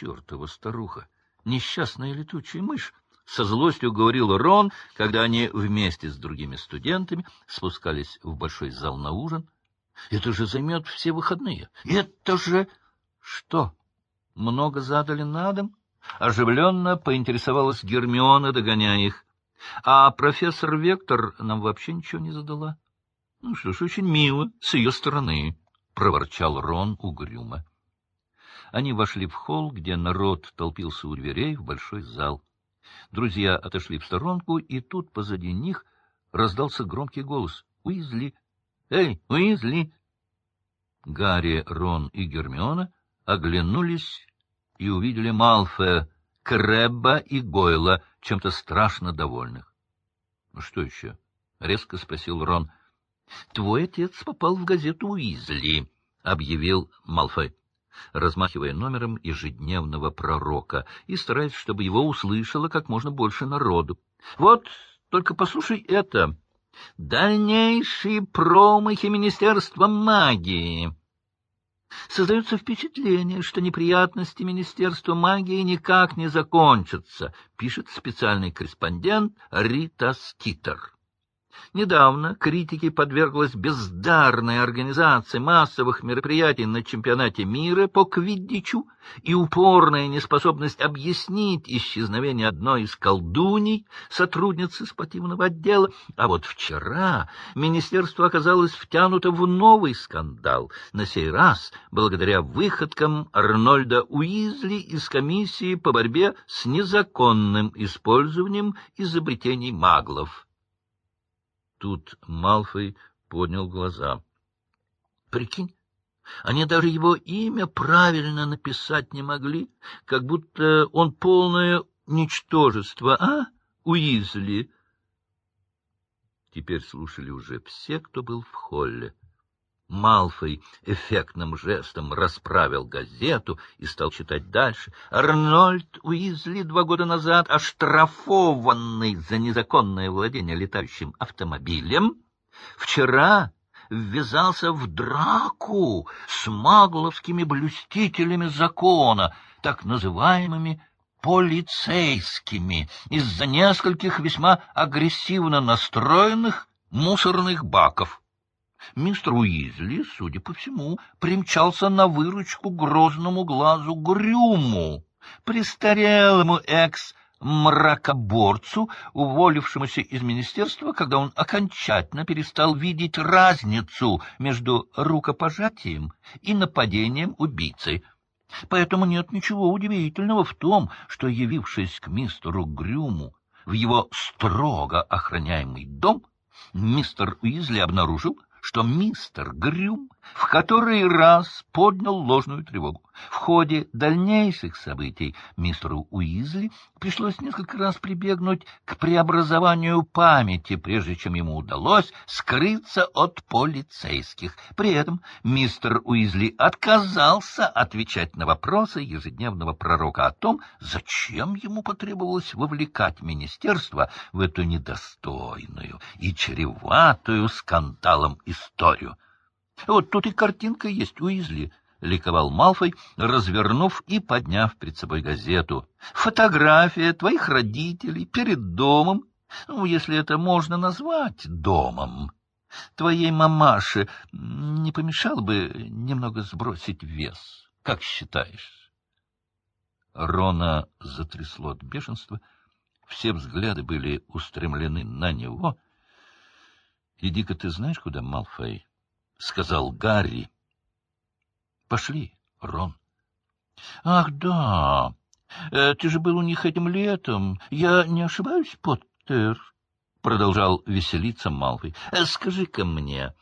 чертова старуха! Несчастная летучая мышь! Со злостью говорил Рон, когда они вместе с другими студентами спускались в большой зал на ужин. — Это же займет все выходные. Это же... Что? Много задали на дом? Оживленно поинтересовалась Гермиона, догоняя их. А профессор Вектор нам вообще ничего не задала. — Ну что ж, очень мило с ее стороны, — проворчал Рон угрюмо. Они вошли в холл, где народ толпился у дверей в большой зал. Друзья отошли в сторонку, и тут позади них раздался громкий голос. — Уизли! Эй, Уизли! Гарри, Рон и Гермиона оглянулись и увидели Малфоя, Крэбба и Гойла, чем-то страшно довольных. — Ну что еще? — резко спросил Рон. — Твой отец попал в газету Уизли, — объявил Малфой, размахивая номером ежедневного пророка и стараясь, чтобы его услышало как можно больше народу. — Вот, только послушай это. Дальнейшие промахи Министерства магии. Создается впечатление, что неприятности Министерства магии никак не закончатся, пишет специальный корреспондент Рита Скитер. Недавно критике подверглась бездарная организация массовых мероприятий на чемпионате мира по квиддичу и упорная неспособность объяснить исчезновение одной из колдуней, сотрудницы спортивного отдела. А вот вчера министерство оказалось втянуто в новый скандал, на сей раз благодаря выходкам Арнольда Уизли из комиссии по борьбе с незаконным использованием изобретений маглов. Тут Малфой поднял глаза. — Прикинь, они даже его имя правильно написать не могли, как будто он полное ничтожество, а, Уизли? Теперь слушали уже все, кто был в холле. Малфой эффектным жестом расправил газету и стал читать дальше. Арнольд Уизли два года назад, оштрафованный за незаконное владение летающим автомобилем, вчера ввязался в драку с магловскими блюстителями закона, так называемыми полицейскими, из-за нескольких весьма агрессивно настроенных мусорных баков. Мистер Уизли, судя по всему, примчался на выручку грозному глазу Грюму, престарелому экс-мракоборцу, уволившемуся из министерства, когда он окончательно перестал видеть разницу между рукопожатием и нападением убийцы. Поэтому нет ничего удивительного в том, что, явившись к мистеру Грюму в его строго охраняемый дом, мистер Уизли обнаружил, что мистер Грюм в который раз поднял ложную тревогу. В ходе дальнейших событий мистеру Уизли пришлось несколько раз прибегнуть к преобразованию памяти, прежде чем ему удалось скрыться от полицейских. При этом мистер Уизли отказался отвечать на вопросы ежедневного пророка о том, зачем ему потребовалось вовлекать министерство в эту недостойную и чреватую скандалом историю. Вот тут и картинка есть, Уизли, — ликовал Малфой, развернув и подняв перед собой газету. — Фотография твоих родителей перед домом, ну, если это можно назвать домом. Твоей мамаше не помешало бы немного сбросить вес, как считаешь? Рона затрясло от бешенства. Все взгляды были устремлены на него. — Иди-ка ты знаешь, куда, Малфой? — сказал Гарри. — Пошли, Рон. — Ах, да. Э, ты же был у них этим летом. Я не ошибаюсь, Поттер? — продолжал веселиться Малфой. Э, — Скажи-ка мне,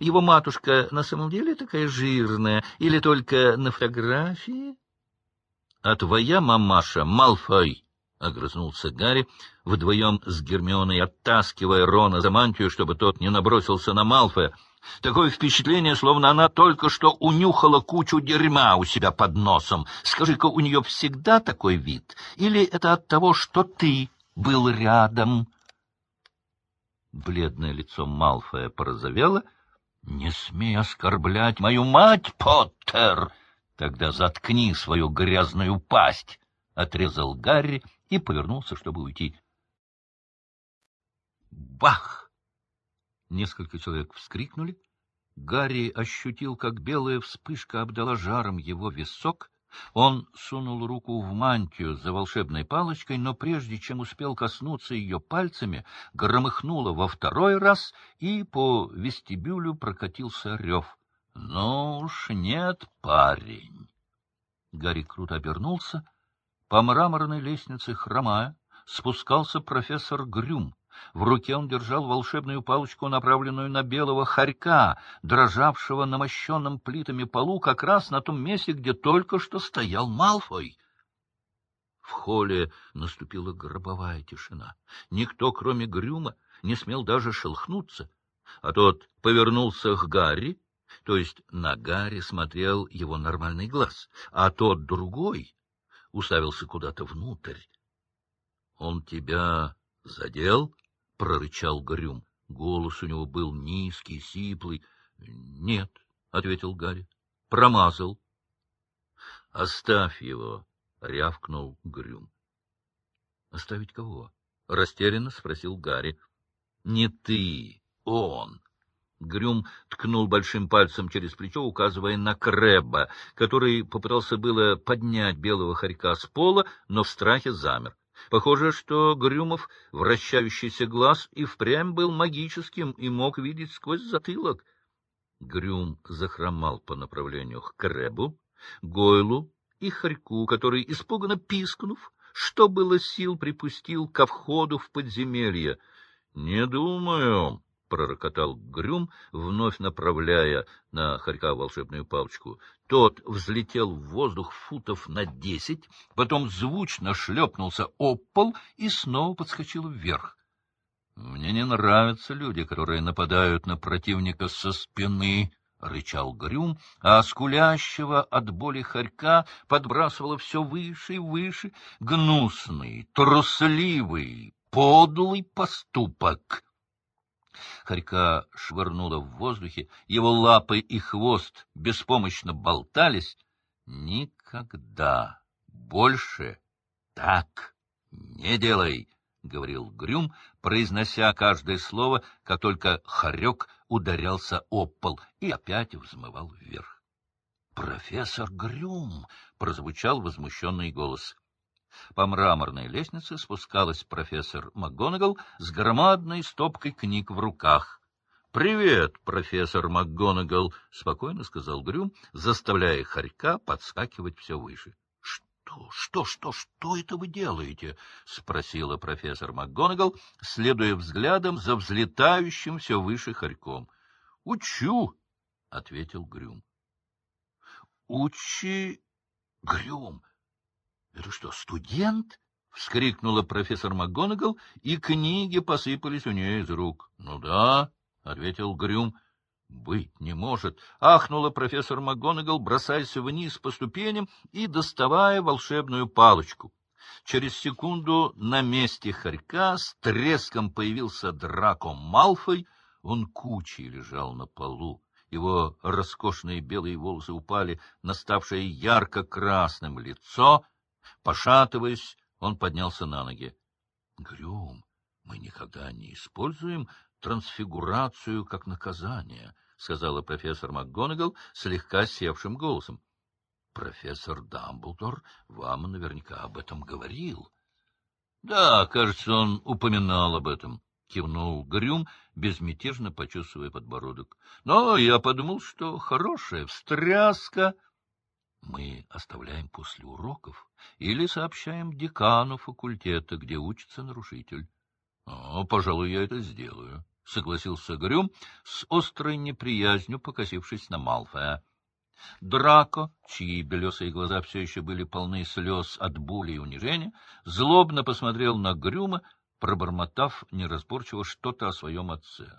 его матушка на самом деле такая жирная или только на фотографии? — А твоя мамаша, Малфой, — огрызнулся Гарри, вдвоем с Гермионой оттаскивая Рона за мантию, чтобы тот не набросился на Малфоя. Такое впечатление, словно она только что унюхала кучу дерьма у себя под носом. Скажи-ка, у нее всегда такой вид? Или это от того, что ты был рядом?» Бледное лицо Малфоя порозовело. — Не смей оскорблять мою мать, Поттер! — Тогда заткни свою грязную пасть! — отрезал Гарри и повернулся, чтобы уйти. Бах! Несколько человек вскрикнули. Гарри ощутил, как белая вспышка обдала жаром его висок. Он сунул руку в мантию за волшебной палочкой, но прежде чем успел коснуться ее пальцами, громыхнуло во второй раз, и по вестибюлю прокатился рев. — Ну уж нет, парень! Гарри круто обернулся. По мраморной лестнице, хромая, спускался профессор Грюм. В руке он держал волшебную палочку, направленную на белого хорька, дрожавшего на мощенном плитами полу как раз на том месте, где только что стоял Малфой. В холле наступила гробовая тишина. Никто, кроме Грюма, не смел даже шелхнуться, а тот повернулся к Гарри, то есть на Гарри смотрел его нормальный глаз, а тот другой уставился куда-то внутрь. — Он тебя задел? — прорычал Грюм. Голос у него был низкий, сиплый. — Нет, — ответил Гарри. — Промазал. — Оставь его, — рявкнул Грюм. — Оставить кого? — растерянно спросил Гарри. — Не ты, он. Грюм ткнул большим пальцем через плечо, указывая на Крэбба, который попытался было поднять белого хорька с пола, но в страхе замер. Похоже, что Грюмов вращающийся глаз и впрямь был магическим и мог видеть сквозь затылок. Грюм захромал по направлению к Крэбу, Гойлу и Хорьку, который, испуганно пискнув, что было сил, припустил ко входу в подземелье. — Не думаю, — пророкотал Грюм, вновь направляя на Харька волшебную палочку. Тот взлетел в воздух футов на десять, потом звучно шлепнулся об пол и снова подскочил вверх. — Мне не нравятся люди, которые нападают на противника со спины, — рычал Грюм, а скулящего от боли хорька подбрасывало все выше и выше гнусный, трусливый, подлый поступок. Хорька швырнула в воздухе, его лапы и хвост беспомощно болтались. Никогда больше так не делай, — говорил Грюм, произнося каждое слово, как только хорек ударялся об пол и опять взмывал вверх. — Профессор Грюм! — прозвучал возмущенный голос. По мраморной лестнице спускалась профессор МакГонагал с громадной стопкой книг в руках. — Привет, профессор МакГонагал, — спокойно сказал Грюм, заставляя хорька подскакивать все выше. — Что, что, что, что это вы делаете? — спросила профессор МакГонагал, следуя взглядом за взлетающим все выше хорьком. — Учу, — ответил Грюм. — Учи, Грюм, это что, студент? — вскрикнула профессор МакГонагал, и книги посыпались у нее из рук. — Ну да, — ответил Грюм. — Быть не может! — ахнула профессор МакГонагал, бросаясь вниз по ступеням и доставая волшебную палочку. Через секунду на месте хорька с треском появился Драко Малфой. Он кучей лежал на полу. Его роскошные белые волосы упали на ставшее ярко-красным лицо — Пошатываясь, он поднялся на ноги. — Грюм, мы никогда не используем трансфигурацию как наказание, — сказала профессор МакГонагал слегка севшим голосом. — Профессор Дамблдор вам наверняка об этом говорил. — Да, кажется, он упоминал об этом, — кивнул Грюм, безмятежно почесывая подбородок. — Но я подумал, что хорошая встряска мы оставляем после уроков или сообщаем декану факультета, где учится нарушитель. — О, пожалуй, я это сделаю, — согласился Грюм, с острой неприязнью покосившись на Малфоя. Драко, чьи белесые глаза все еще были полны слез от боли и унижения, злобно посмотрел на Грюма, пробормотав неразборчиво что-то о своем отце.